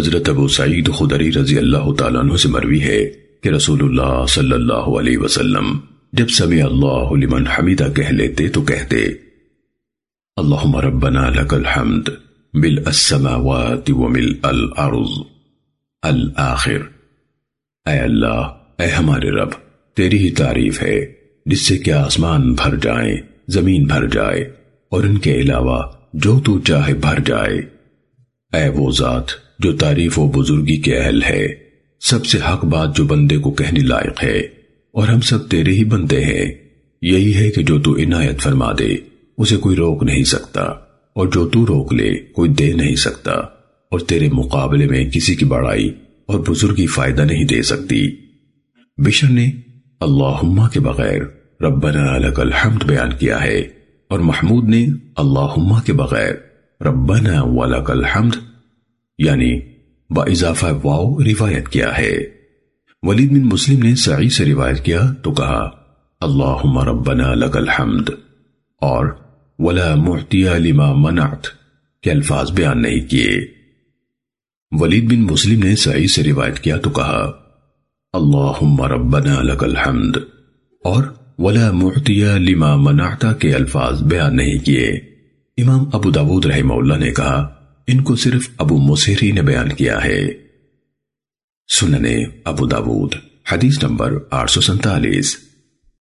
حضرت ابو سعید خدری رضی اللہ تعالیٰ عنہ سے مروی ہے کہ رسول اللہ صلی اللہ علیہ وسلم جب سمع اللہ لمن حمیدہ کہہ لیتے تو کہتے، اللہم ربنا لک الحمد بالاسماوات ومل الارض الآخر. اے اللہ، اے ہمارے رب، تیری ہی تعریف ہے، جس سے کیا آسمان بھر جائیں، زمین بھر جائے، اور ان کے علاوہ جو تو چاہے بھر جائے۔ اے وہ ذات جو تعریف و بزرگی کے اہل ہے، سب سے حق بات جو بندے کو کہنے لائق ہے، اور ہم سب تیرے ہی بندے ہیں۔ یہی ہے کہ جو تو عنایت فرما دے، اسے کوئی روک نہیں سکتا، اور جو تو روک لے، کوئی دے نہیں سکتا۔ اور تیرے مقابلے میں کسی کی بڑائی اور بزرگی فائدہ نہیں دے سکتی۔ بشر نے اللہم کے بغیر ربنا لک الحمد بیان کیا ہے، اور محمود نے اللہم کے بغیر ربنا ولک الحمد یعنی با اضافہ واو روایت کیا ہے۔ ولید بن مسلم نے سعی سے روایت کیا تو کہا، اللہم ربنا لک الحمد اور ولا محتی لما منعت کے الفاظ بیان نہیں کیے۔ ولید بن مسلم نے سعی سے روایت کیا تو کہا، اللہم ربنا لک الحمد اور ولا محتی لما منعت کے الفاظ بیان نہیں کیے۔ امام ابو داود رحمہ اللہ نے کہا ان کو صرف ابو مسحری نے بیان کیا ہے۔ سننے ابو داود، حدیث نمبر آٹھ سو سنتالیس